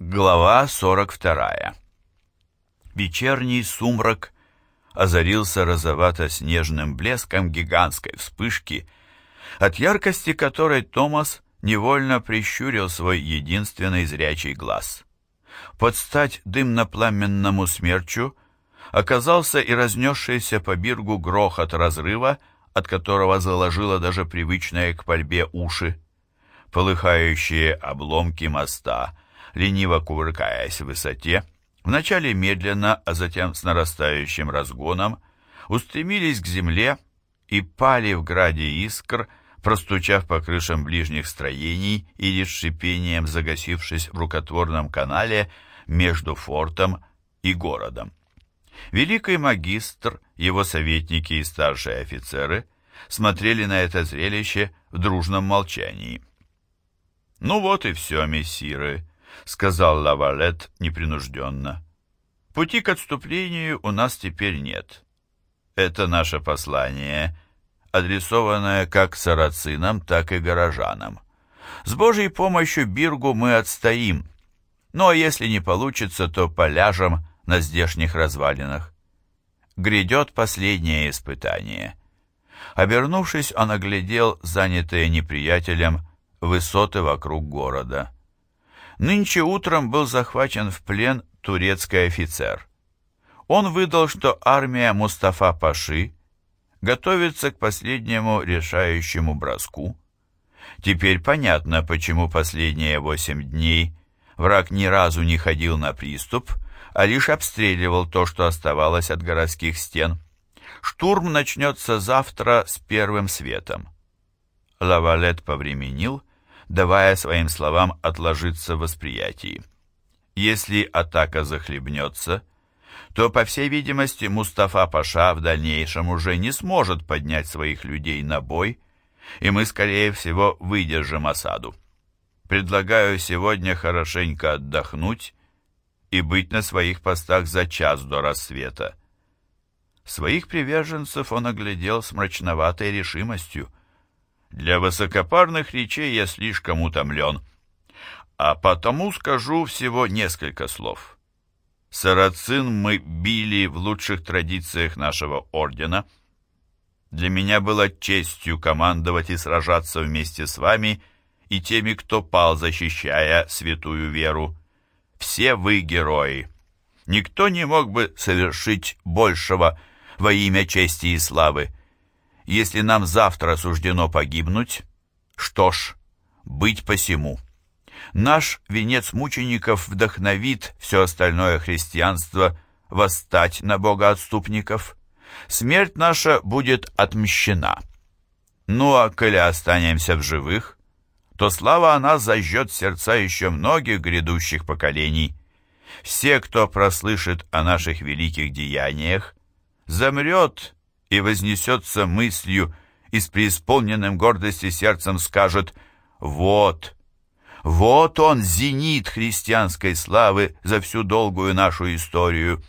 Глава 42. Вечерний сумрак озарился розовато-снежным блеском гигантской вспышки, от яркости которой Томас невольно прищурил свой единственный зрячий глаз. Под стать дымно-пламенному смерчу оказался и разнесшийся по биргу грохот разрыва, от которого заложило даже привычное к пальбе уши. Полыхающие обломки моста — лениво кувыркаясь в высоте, вначале медленно, а затем с нарастающим разгоном, устремились к земле и пали в граде искр, простучав по крышам ближних строений или с шипением загасившись в рукотворном канале между фортом и городом. Великий магистр, его советники и старшие офицеры смотрели на это зрелище в дружном молчании. «Ну вот и все, мессиры», — сказал Лавалет непринужденно. «Пути к отступлению у нас теперь нет. Это наше послание, адресованное как сарацинам, так и горожанам. С Божьей помощью Биргу мы отстоим, ну а если не получится, то поляжем на здешних развалинах. Грядет последнее испытание». Обернувшись, он оглядел занятые неприятелем высоты вокруг города. Нынче утром был захвачен в плен турецкий офицер. Он выдал, что армия Мустафа Паши готовится к последнему решающему броску. Теперь понятно, почему последние восемь дней враг ни разу не ходил на приступ, а лишь обстреливал то, что оставалось от городских стен. Штурм начнется завтра с первым светом. Лавалет повременил давая своим словам отложиться в восприятии. Если атака захлебнется, то, по всей видимости, Мустафа Паша в дальнейшем уже не сможет поднять своих людей на бой, и мы, скорее всего, выдержим осаду. Предлагаю сегодня хорошенько отдохнуть и быть на своих постах за час до рассвета. Своих приверженцев он оглядел с мрачноватой решимостью. Для высокопарных речей я слишком утомлен, а потому скажу всего несколько слов. Сарацин мы били в лучших традициях нашего ордена. Для меня было честью командовать и сражаться вместе с вами и теми, кто пал, защищая святую веру. Все вы герои. Никто не мог бы совершить большего во имя чести и славы. Если нам завтра суждено погибнуть, что ж, быть посему. Наш венец мучеников вдохновит все остальное христианство восстать на богоотступников. Смерть наша будет отмщена. Ну а коли останемся в живых, то слава о нас зажжет сердца еще многих грядущих поколений. Все, кто прослышит о наших великих деяниях, замрет и вознесется мыслью, и с преисполненным гордости сердцем скажет «Вот, вот он, зенит христианской славы за всю долгую нашу историю».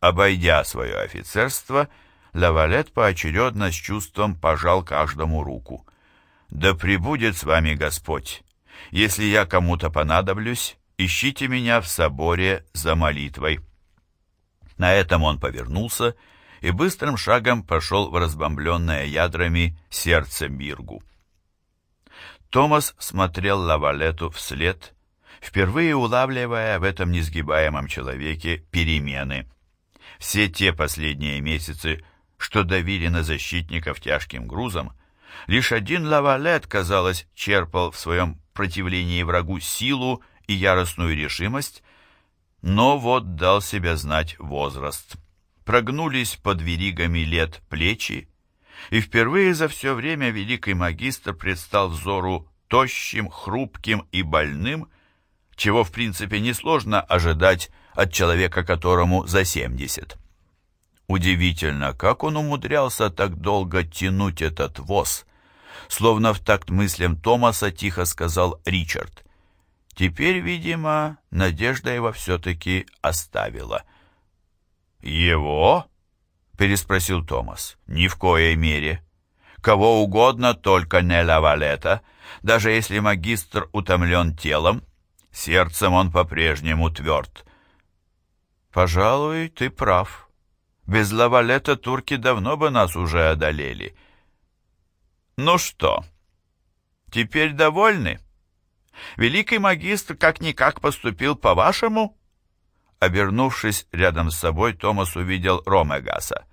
Обойдя свое офицерство, Лавалет поочередно с чувством пожал каждому руку. «Да пребудет с вами Господь! Если я кому-то понадоблюсь, ищите меня в соборе за молитвой». На этом он повернулся и быстрым шагом пошел в разбомбленное ядрами сердце Биргу. Томас смотрел Лавалету вслед, впервые улавливая в этом несгибаемом человеке перемены. Все те последние месяцы, что давили на защитников тяжким грузом, лишь один Лавалет, казалось, черпал в своем противлении врагу силу и яростную решимость, но вот дал себя знать возраст прогнулись под веригами лет плечи, и впервые за все время великий магистр предстал взору тощим, хрупким и больным, чего в принципе несложно ожидать от человека, которому за семьдесят. Удивительно, как он умудрялся так долго тянуть этот воз, словно в такт мыслям Томаса тихо сказал Ричард. Теперь, видимо, надежда его все-таки оставила. «Его?» — переспросил Томас. «Ни в коей мере. Кого угодно, только не Лавалета. Даже если магистр утомлен телом, сердцем он по-прежнему тверд. «Пожалуй, ты прав. Без Лавалета турки давно бы нас уже одолели». «Ну что, теперь довольны? Великий магистр как-никак поступил по-вашему?» Обернувшись рядом с собой, Томас увидел Ромегаса.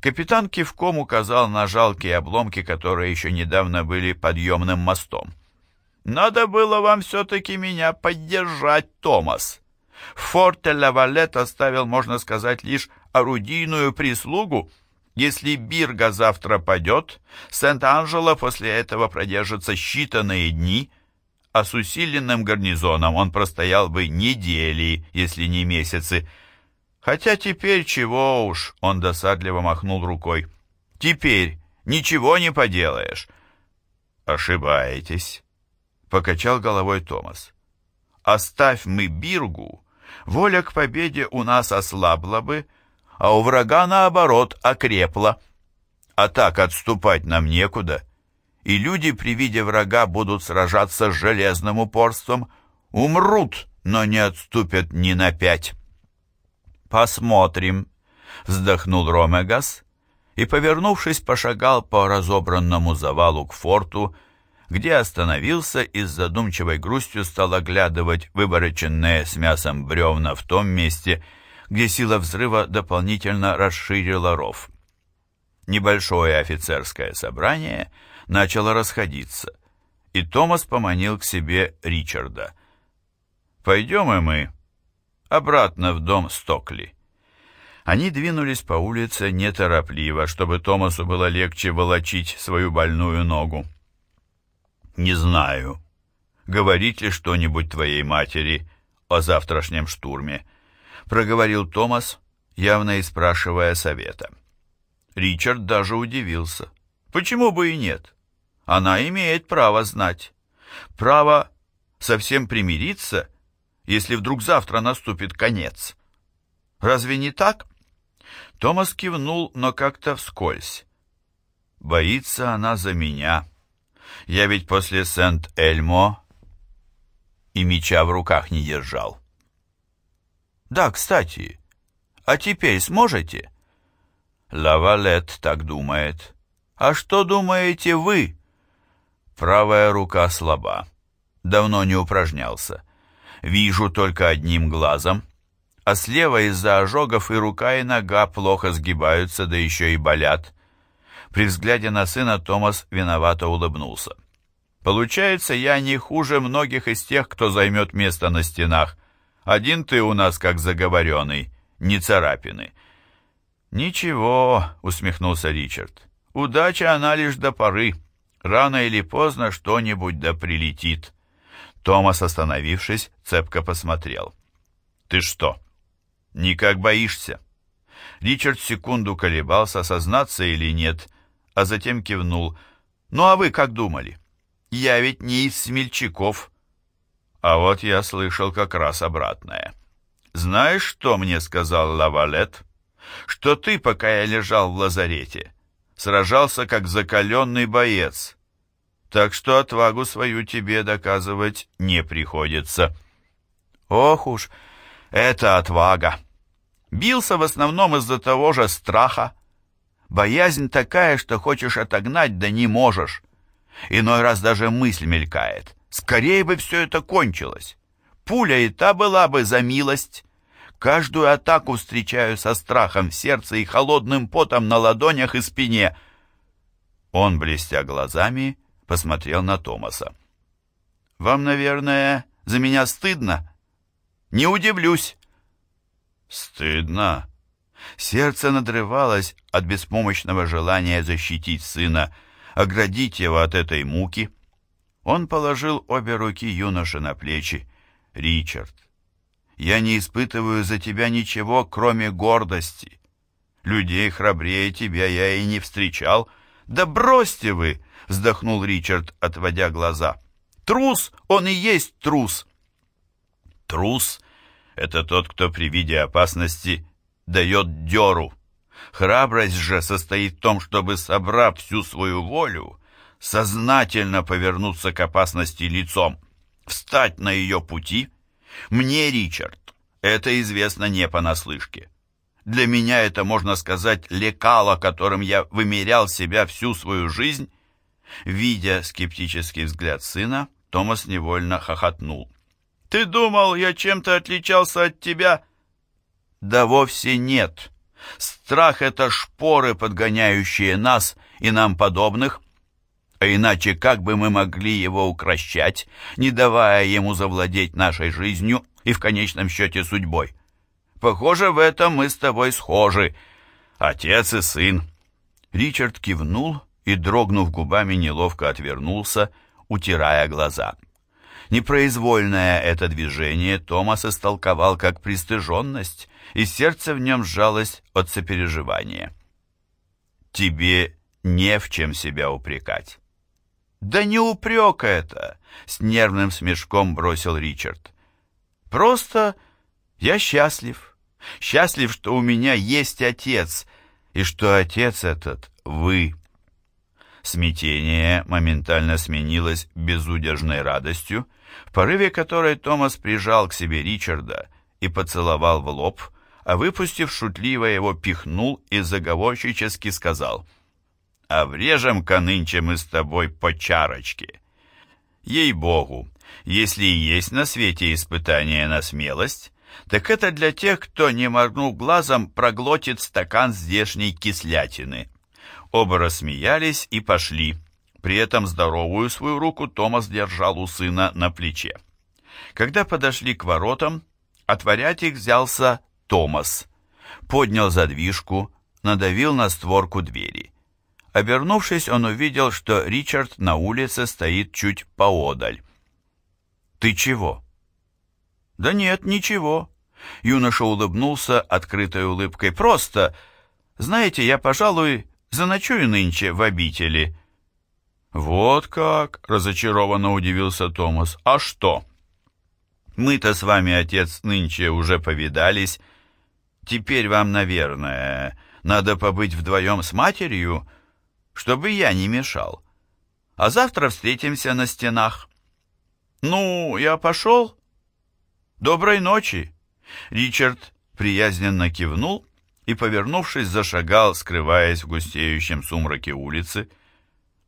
Капитан кивком указал на жалкие обломки, которые еще недавно были подъемным мостом. «Надо было вам все-таки меня поддержать, Томас. В форте Лавалет оставил, можно сказать, лишь орудийную прислугу. Если Бирга завтра падет, Сент-Анджело после этого продержится считанные дни, а с усиленным гарнизоном он простоял бы недели, если не месяцы, Хотя теперь чего уж, он досадливо махнул рукой. Теперь ничего не поделаешь. Ошибаетесь, покачал головой Томас. Оставь мы Биргу, воля к победе у нас ослабла бы, а у врага, наоборот, окрепла. А так отступать нам некуда, и люди при виде врага будут сражаться с железным упорством, умрут, но не отступят ни на пять. «Посмотрим», — вздохнул Ромегас и, повернувшись, пошагал по разобранному завалу к форту, где остановился и с задумчивой грустью стал оглядывать вывороченные с мясом бревна в том месте, где сила взрыва дополнительно расширила ров. Небольшое офицерское собрание начало расходиться, и Томас поманил к себе Ричарда. «Пойдем и мы», обратно в дом Стокли. Они двинулись по улице неторопливо, чтобы Томасу было легче волочить свою больную ногу. «Не знаю, говорить ли что-нибудь твоей матери о завтрашнем штурме», проговорил Томас, явно и спрашивая совета. Ричард даже удивился. «Почему бы и нет? Она имеет право знать. Право совсем примириться если вдруг завтра наступит конец. Разве не так? Томас кивнул, но как-то вскользь. Боится она за меня. Я ведь после Сент-Эльмо и меча в руках не держал. Да, кстати, а теперь сможете? Лавалет так думает. А что думаете вы? Правая рука слаба. Давно не упражнялся. Вижу только одним глазом, а слева из-за ожогов и рука, и нога плохо сгибаются, да еще и болят. При взгляде на сына Томас виновато улыбнулся. Получается, я не хуже многих из тех, кто займет место на стенах. Один ты у нас как заговоренный, не царапины. Ничего, усмехнулся Ричард. Удача она лишь до поры. Рано или поздно что-нибудь да прилетит. Томас, остановившись, цепко посмотрел. «Ты что, никак боишься?» Ричард секунду колебался, сознаться или нет, а затем кивнул. «Ну а вы как думали? Я ведь не из смельчаков». А вот я слышал как раз обратное. «Знаешь, что мне сказал Лавалет? Что ты, пока я лежал в лазарете, сражался как закаленный боец, так что отвагу свою тебе доказывать не приходится. Ох уж, это отвага! Бился в основном из-за того же страха. Боязнь такая, что хочешь отогнать, да не можешь. Иной раз даже мысль мелькает. Скорее бы все это кончилось. Пуля и та была бы за милость. Каждую атаку встречаю со страхом в сердце и холодным потом на ладонях и спине. Он, блестя глазами, посмотрел на Томаса. «Вам, наверное, за меня стыдно? Не удивлюсь». «Стыдно?» Сердце надрывалось от беспомощного желания защитить сына, оградить его от этой муки. Он положил обе руки юноши на плечи. «Ричард, я не испытываю за тебя ничего, кроме гордости. Людей храбрее тебя я и не встречал. Да бросьте вы!» вздохнул Ричард, отводя глаза. Трус, он и есть трус. Трус — это тот, кто при виде опасности дает дёру. Храбрость же состоит в том, чтобы, собрав всю свою волю, сознательно повернуться к опасности лицом, встать на ее пути Мне, Ричард, это известно не понаслышке. Для меня это, можно сказать, лекало, которым я вымерял себя всю свою жизнь. Видя скептический взгляд сына, Томас невольно хохотнул. «Ты думал, я чем-то отличался от тебя?» «Да вовсе нет. Страх — это шпоры, подгоняющие нас и нам подобных. А иначе как бы мы могли его укращать, не давая ему завладеть нашей жизнью и в конечном счете судьбой? Похоже, в этом мы с тобой схожи, отец и сын». Ричард кивнул и, дрогнув губами, неловко отвернулся, утирая глаза. Непроизвольное это движение Томас истолковал как пристыженность, и сердце в нем сжалось от сопереживания. «Тебе не в чем себя упрекать». «Да не упрек это!» — с нервным смешком бросил Ричард. «Просто я счастлив. Счастлив, что у меня есть отец, и что отец этот — вы». Смятение моментально сменилось безудержной радостью, в порыве которой Томас прижал к себе Ричарда и поцеловал в лоб, а выпустив шутливо его пихнул и заговорщически сказал «А врежем-ка нынче мы с тобой по чарочке». Ей-богу, если и есть на свете испытание на смелость, так это для тех, кто, не моргнув глазом, проглотит стакан здешней кислятины. Оба рассмеялись и пошли. При этом здоровую свою руку Томас держал у сына на плече. Когда подошли к воротам, отворять их взялся Томас. Поднял задвижку, надавил на створку двери. Обернувшись, он увидел, что Ричард на улице стоит чуть поодаль. «Ты чего?» «Да нет, ничего». Юноша улыбнулся открытой улыбкой. «Просто, знаете, я, пожалуй, заночую нынче в обители». «Вот как!» — разочарованно удивился Томас. «А что?» «Мы-то с вами, отец, нынче уже повидались. Теперь вам, наверное, надо побыть вдвоем с матерью, чтобы я не мешал. А завтра встретимся на стенах». «Ну, я пошел. Доброй ночи!» Ричард приязненно кивнул и, повернувшись, зашагал, скрываясь в густеющем сумраке улицы.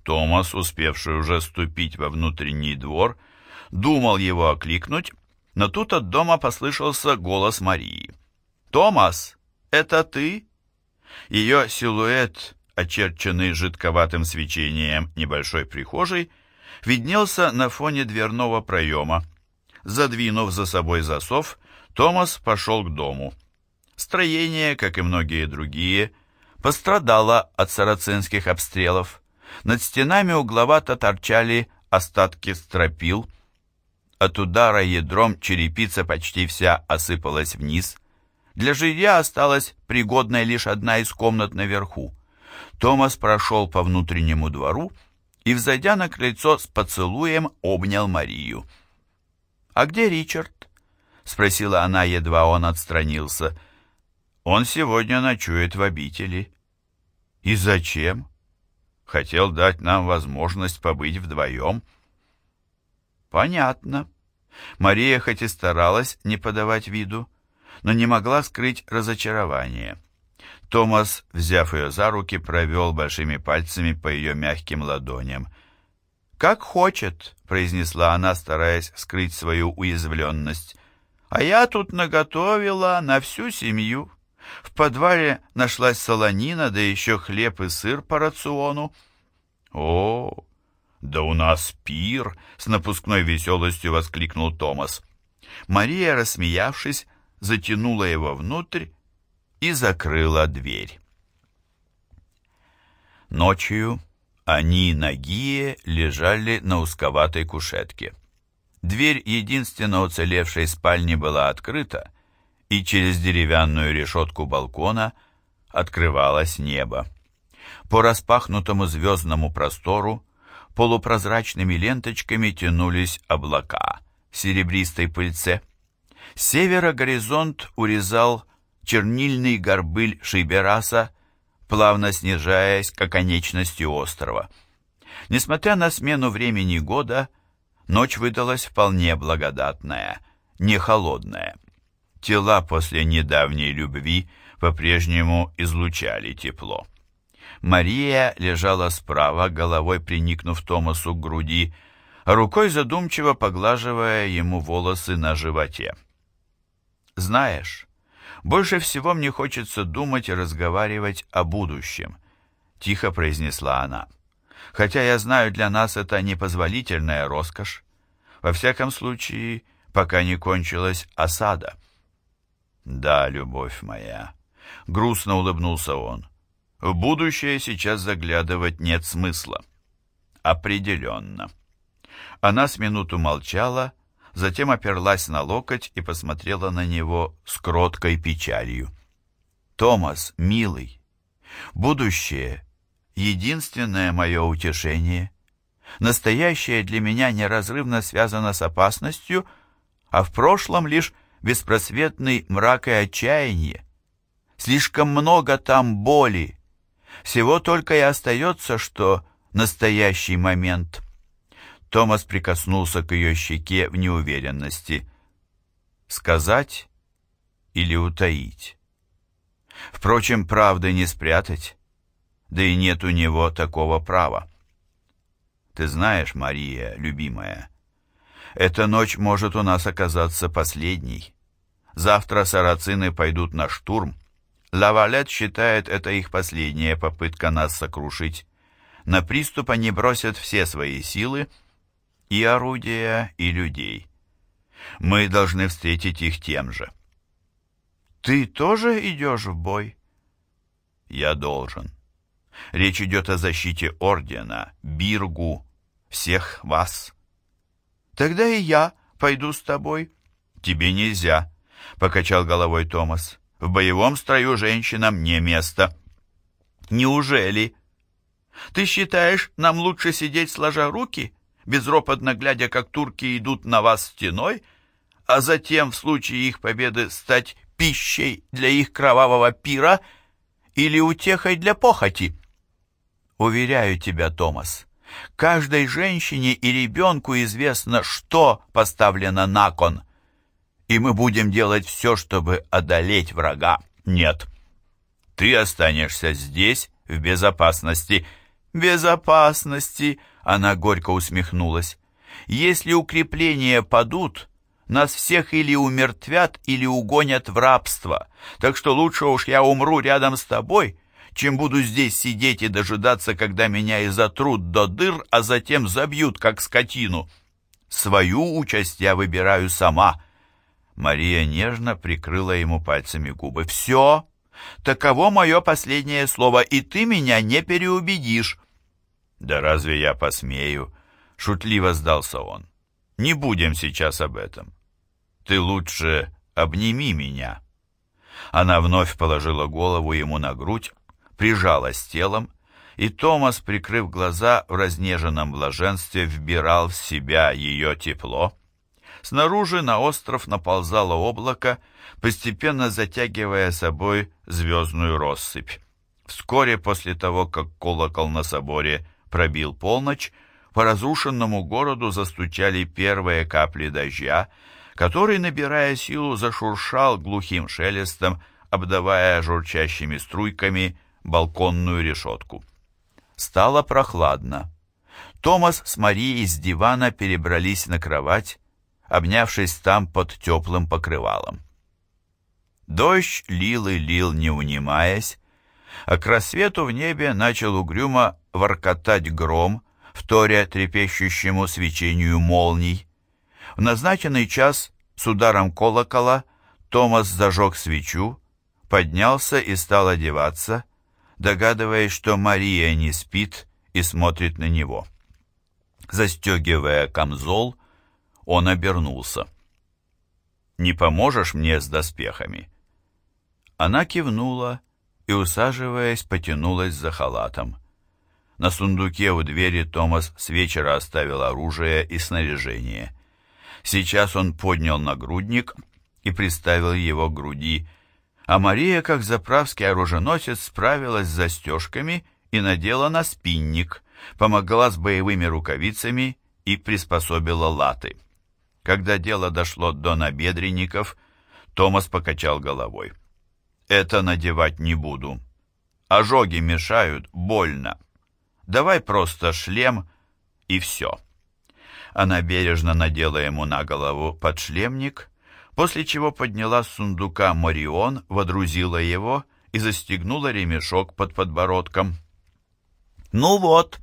Томас, успевший уже ступить во внутренний двор, думал его окликнуть, но тут от дома послышался голос Марии. «Томас, это ты?» Ее силуэт, очерченный жидковатым свечением небольшой прихожей, виднелся на фоне дверного проема. Задвинув за собой засов, Томас пошел к дому. Строение, как и многие другие, пострадало от сарацинских обстрелов. Над стенами угловато торчали остатки стропил. От удара ядром черепица почти вся осыпалась вниз. Для жилья осталась пригодная лишь одна из комнат наверху. Томас прошел по внутреннему двору и, взойдя на крыльцо с поцелуем, обнял Марию. «А где Ричард?» — спросила она, едва он отстранился. Он сегодня ночует в обители. И зачем? Хотел дать нам возможность побыть вдвоем. Понятно. Мария хоть и старалась не подавать виду, но не могла скрыть разочарование. Томас, взяв ее за руки, провел большими пальцами по ее мягким ладоням. «Как хочет», — произнесла она, стараясь скрыть свою уязвленность. «А я тут наготовила на всю семью». В подвале нашлась солонина, да еще хлеб и сыр по рациону. «О, да у нас пир!» — с напускной веселостью воскликнул Томас. Мария, рассмеявшись, затянула его внутрь и закрыла дверь. Ночью они, нагие, лежали на узковатой кушетке. Дверь единственно уцелевшей спальни была открыта, и через деревянную решетку балкона открывалось небо. По распахнутому звездному простору полупрозрачными ленточками тянулись облака в серебристой пыльце. С севера горизонт урезал чернильный горбыль Шибераса, плавно снижаясь к оконечности острова. Несмотря на смену времени года, ночь выдалась вполне благодатная – не холодная. Тела после недавней любви по-прежнему излучали тепло. Мария лежала справа, головой приникнув Томасу к груди, рукой задумчиво поглаживая ему волосы на животе. «Знаешь, больше всего мне хочется думать и разговаривать о будущем», — тихо произнесла она. «Хотя я знаю, для нас это непозволительная роскошь. Во всяком случае, пока не кончилась осада». «Да, любовь моя», — грустно улыбнулся он. «В будущее сейчас заглядывать нет смысла». «Определенно». Она с минуту молчала, затем оперлась на локоть и посмотрела на него с кроткой печалью. «Томас, милый, будущее — единственное мое утешение. Настоящее для меня неразрывно связано с опасностью, а в прошлом лишь беспросветный мрак и отчаяние. Слишком много там боли. Всего только и остается, что настоящий момент. Томас прикоснулся к ее щеке в неуверенности. Сказать или утаить? Впрочем, правды не спрятать, да и нет у него такого права. Ты знаешь, Мария, любимая, эта ночь может у нас оказаться последней. Завтра сарацины пойдут на штурм. Лавалет считает это их последняя попытка нас сокрушить. На приступ они бросят все свои силы, и орудия, и людей. Мы должны встретить их тем же. Ты тоже идешь в бой? Я должен. Речь идет о защите Ордена, Биргу, всех вас. Тогда и я пойду с тобой. Тебе нельзя. — покачал головой Томас. «В боевом строю женщинам не место». «Неужели? Ты считаешь, нам лучше сидеть сложа руки, безропотно глядя, как турки идут на вас стеной, а затем, в случае их победы, стать пищей для их кровавого пира или утехой для похоти?» «Уверяю тебя, Томас, каждой женщине и ребенку известно, что поставлено на кон» и мы будем делать все, чтобы одолеть врага. Нет. Ты останешься здесь, в безопасности. Безопасности, она горько усмехнулась. Если укрепления падут, нас всех или умертвят, или угонят в рабство. Так что лучше уж я умру рядом с тобой, чем буду здесь сидеть и дожидаться, когда меня и затрут до дыр, а затем забьют, как скотину. Свою участь я выбираю сама — Мария нежно прикрыла ему пальцами губы. «Все! Таково мое последнее слово, и ты меня не переубедишь!» «Да разве я посмею?» — шутливо сдался он. «Не будем сейчас об этом. Ты лучше обними меня». Она вновь положила голову ему на грудь, прижалась телом, и Томас, прикрыв глаза в разнеженном блаженстве, вбирал в себя ее тепло, Снаружи на остров наползало облако, постепенно затягивая собой звездную россыпь. Вскоре после того, как колокол на соборе пробил полночь, по разрушенному городу застучали первые капли дождя, который, набирая силу, зашуршал глухим шелестом, обдавая журчащими струйками балконную решетку. Стало прохладно. Томас с Марией с дивана перебрались на кровать, обнявшись там под теплым покрывалом. Дождь лил и лил, не унимаясь, а к рассвету в небе начал угрюмо воркотать гром, вторя трепещущему свечению молний. В назначенный час с ударом колокола Томас зажег свечу, поднялся и стал одеваться, догадываясь, что Мария не спит и смотрит на него. Застегивая камзол, он обернулся. «Не поможешь мне с доспехами?» Она кивнула и, усаживаясь, потянулась за халатом. На сундуке у двери Томас с вечера оставил оружие и снаряжение. Сейчас он поднял нагрудник и приставил его к груди, а Мария, как заправский оруженосец, справилась с застежками и надела на спинник, помогла с боевыми рукавицами и приспособила латы. Когда дело дошло до набедренников, Томас покачал головой. «Это надевать не буду. Ожоги мешают, больно. Давай просто шлем и все». Она бережно надела ему на голову подшлемник, после чего подняла с сундука Марион, водрузила его и застегнула ремешок под подбородком. «Ну вот!»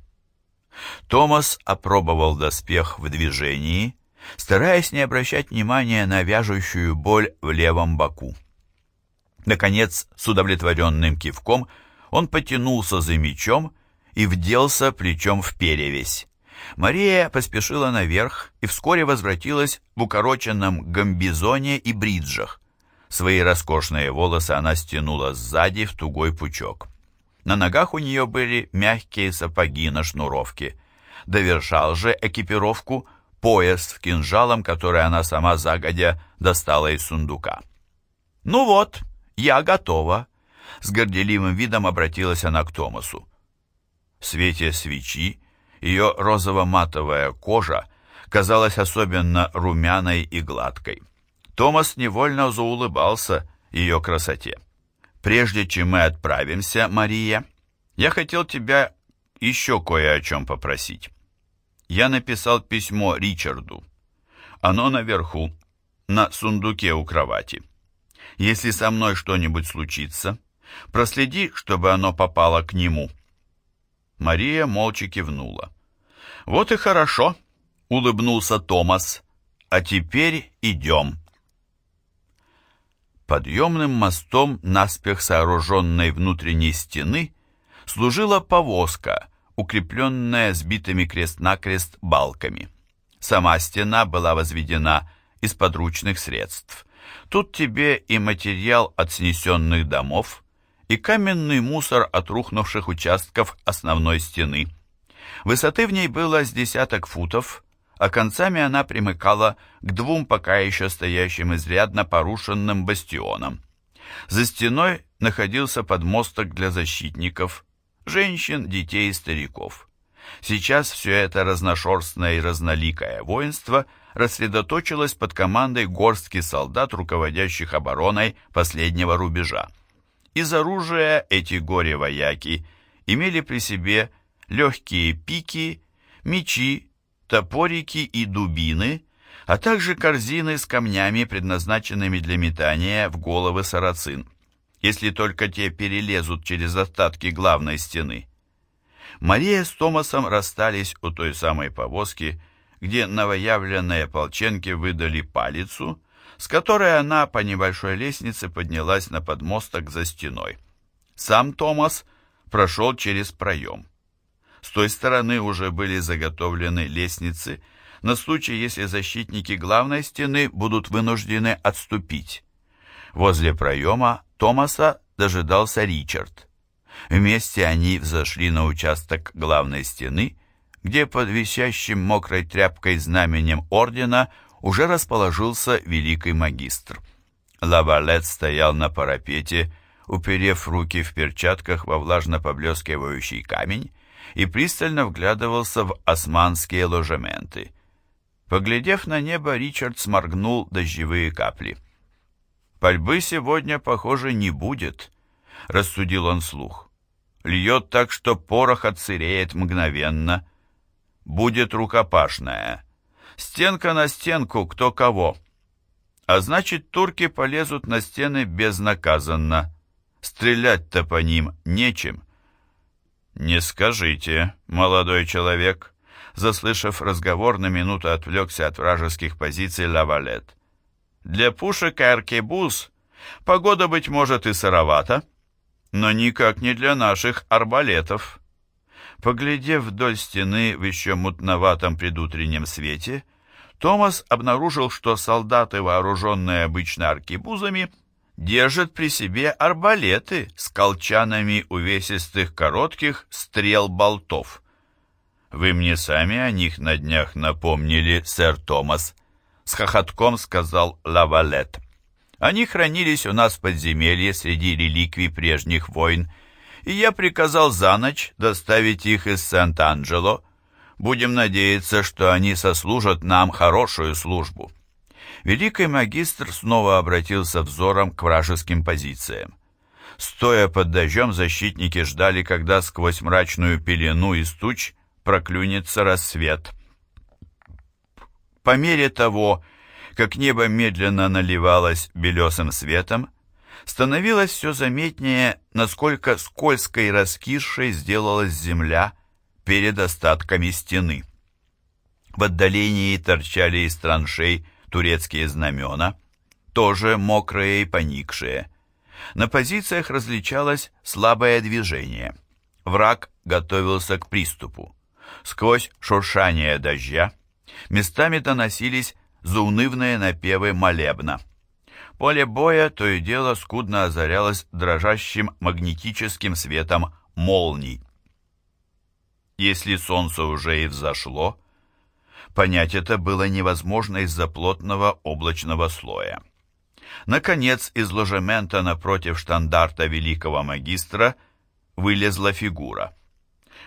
Томас опробовал доспех в движении, стараясь не обращать внимания на вяжущую боль в левом боку. Наконец, с удовлетворенным кивком, он потянулся за мечом и вделся плечом в перевесь. Мария поспешила наверх и вскоре возвратилась в укороченном гамбизоне и бриджах. Свои роскошные волосы она стянула сзади в тугой пучок. На ногах у нее были мягкие сапоги на шнуровке. Довершал же экипировку пояс с кинжалом, который она сама загодя достала из сундука. «Ну вот, я готова», — с горделивым видом обратилась она к Томасу. В свете свечи ее розово-матовая кожа казалась особенно румяной и гладкой. Томас невольно заулыбался ее красоте. «Прежде чем мы отправимся, Мария, я хотел тебя еще кое о чем попросить. Я написал письмо Ричарду. Оно наверху, на сундуке у кровати. Если со мной что-нибудь случится, проследи, чтобы оно попало к нему». Мария молча кивнула. «Вот и хорошо», — улыбнулся Томас. «А теперь идем». Подъемным мостом наспех сооруженной внутренней стены служила повозка, укрепленная сбитыми крест-накрест балками. Сама стена была возведена из подручных средств. Тут тебе и материал от снесенных домов, и каменный мусор от рухнувших участков основной стены. Высоты в ней было с десяток футов, а концами она примыкала к двум пока еще стоящим изрядно порушенным бастионам. За стеной находился подмосток для защитников, женщин, детей и стариков. Сейчас все это разношерстное и разноликое воинство рассредоточилось под командой горстки солдат, руководящих обороной последнего рубежа. Из оружия эти горе-вояки имели при себе легкие пики, мечи, топорики и дубины, а также корзины с камнями, предназначенными для метания в головы сарацин, если только те перелезут через остатки главной стены. Мария с Томасом расстались у той самой повозки, где новоявленные ополченки выдали палицу, с которой она по небольшой лестнице поднялась на подмосток за стеной. Сам Томас прошел через проем. С той стороны уже были заготовлены лестницы на случай, если защитники главной стены будут вынуждены отступить. Возле проема Томаса дожидался Ричард. Вместе они взошли на участок главной стены, где под висящим мокрой тряпкой знаменем ордена уже расположился великий магистр. Лавалет стоял на парапете, уперев руки в перчатках во влажно поблескивающий камень и пристально вглядывался в османские ложементы. Поглядев на небо, Ричард сморгнул дождевые капли. «Пальбы сегодня, похоже, не будет», — рассудил он слух. «Льет так, что порох отсыреет мгновенно. Будет рукопашная» Стенка на стенку, кто кого. А значит, турки полезут на стены безнаказанно. Стрелять-то по ним нечем. «Не скажите, молодой человек», заслышав разговор, на минуту отвлекся от вражеских позиций Лавалет. «Для пушек и аркебуз погода, быть может, и сыровата, но никак не для наших арбалетов». Поглядев вдоль стены в еще мутноватом предутреннем свете, Томас обнаружил, что солдаты, вооруженные обычно аркебузами, держат при себе арбалеты с колчанами увесистых коротких стрел-болтов. «Вы мне сами о них на днях напомнили, сэр Томас», — с хохотком сказал Лавалет. «Они хранились у нас в подземелье среди реликвий прежних войн, и я приказал за ночь доставить их из Сент-Анджело. Будем надеяться, что они сослужат нам хорошую службу. Великий магистр снова обратился взором к вражеским позициям. Стоя под дождем, защитники ждали, когда сквозь мрачную пелену из туч проклюнется рассвет. По мере того, как небо медленно наливалось белесым светом, становилось все заметнее, насколько скользкой и раскисшей сделалась земля перед остатками стены. В отдалении торчали из траншей турецкие знамена, тоже мокрые и поникшие. На позициях различалось слабое движение. Враг готовился к приступу. Сквозь шуршание дождя местами доносились заунывные напевы молебна. Поле боя то и дело скудно озарялось дрожащим магнетическим светом молний. Если солнце уже и взошло, понять это было невозможно из-за плотного облачного слоя. Наконец, из ложемента напротив штандарта великого магистра вылезла фигура.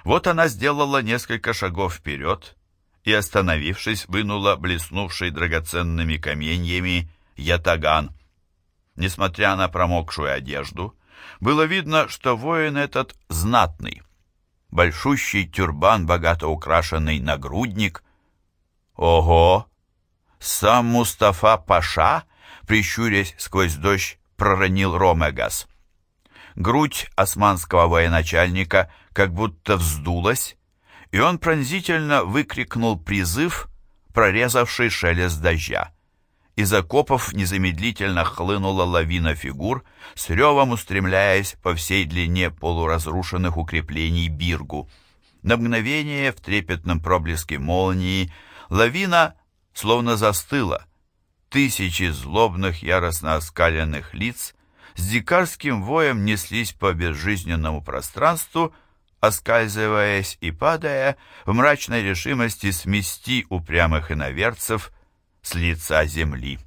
Вот она сделала несколько шагов вперед и, остановившись, вынула блеснувший драгоценными каменьями ятаган. Несмотря на промокшую одежду, было видно, что воин этот знатный. Большущий тюрбан, богато украшенный нагрудник. Ого! Сам Мустафа Паша, прищурясь сквозь дождь, проронил Ромегас. Грудь османского военачальника как будто вздулась, и он пронзительно выкрикнул призыв, прорезавший шелест дождя. Из окопов незамедлительно хлынула лавина фигур, с ревом устремляясь по всей длине полуразрушенных укреплений Биргу. На мгновение в трепетном проблеске молнии лавина словно застыла. Тысячи злобных, яростно оскаленных лиц с дикарским воем неслись по безжизненному пространству, оскальзываясь и падая в мрачной решимости смести упрямых иноверцев с лица земли.